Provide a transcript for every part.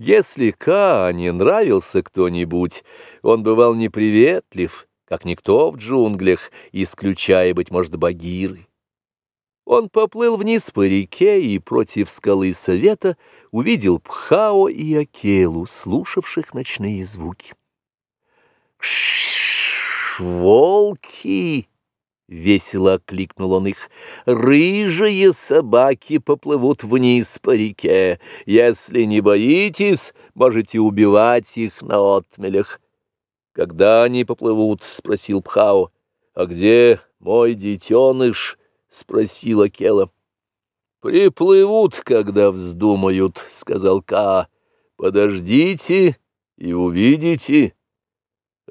Если Ка не нравился кто-нибудь, он бывал неприветлив, как никто в джунглях, исключая, быть может, Багиры. Он поплыл вниз по реке и против скалы совета увидел Пхао и Акелу, слушавших ночные звуки. «Кш, волки!» — весело окликнул он их. «Рыжие собаки поплывут вниз по реке. Если не боитесь, можете убивать их на отмелях». «Когда они поплывут?» — спросил Пхао. «А где мой детеныш?» — спросила Кела. «Приплывут, когда вздумают», — сказал Ка. «Подождите и увидите».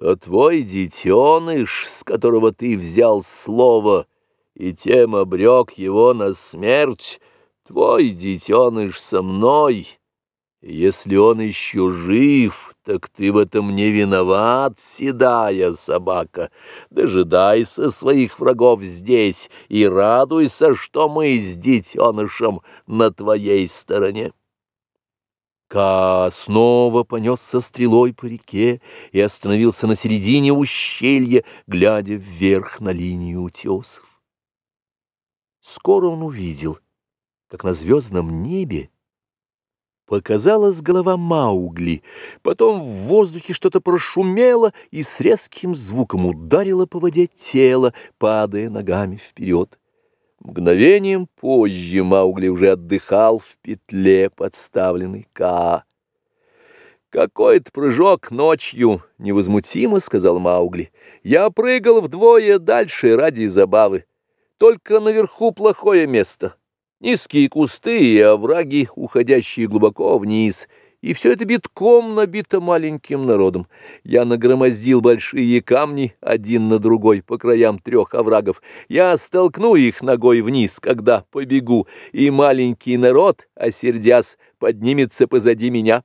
А твой детеныш, с которого ты взял слово, и тем обрек его на смерть, твой детеныш со мной». Если он еще жив, так ты в этом не виноват, седая собака. Дожидайся своих врагов здесь и радуйся, что мы с детенышем на твоей стороне. Ка снова понесся стрелой по реке и остановился на середине ущелья, глядя вверх на линию утесов. Скоро он увидел, как на звездном небе Показалась голова Маугли, потом в воздухе что-то прошумело и с резким звуком ударило по воде тело, падая ногами вперед. Мгновением позже Маугли уже отдыхал в петле, подставленной Ка. «Какой-то прыжок ночью!» — невозмутимо сказал Маугли. «Я прыгал вдвое дальше ради забавы. Только наверху плохое место». Низкие кусты и овраги, уходящие глубоко вниз, и все это битком набито маленьким народом. Я нагромоздил большие камни один на другой по краям трех оврагов. Я столкну их ногой вниз, когда побегу, и маленький народ, осердясь, поднимется позади меня.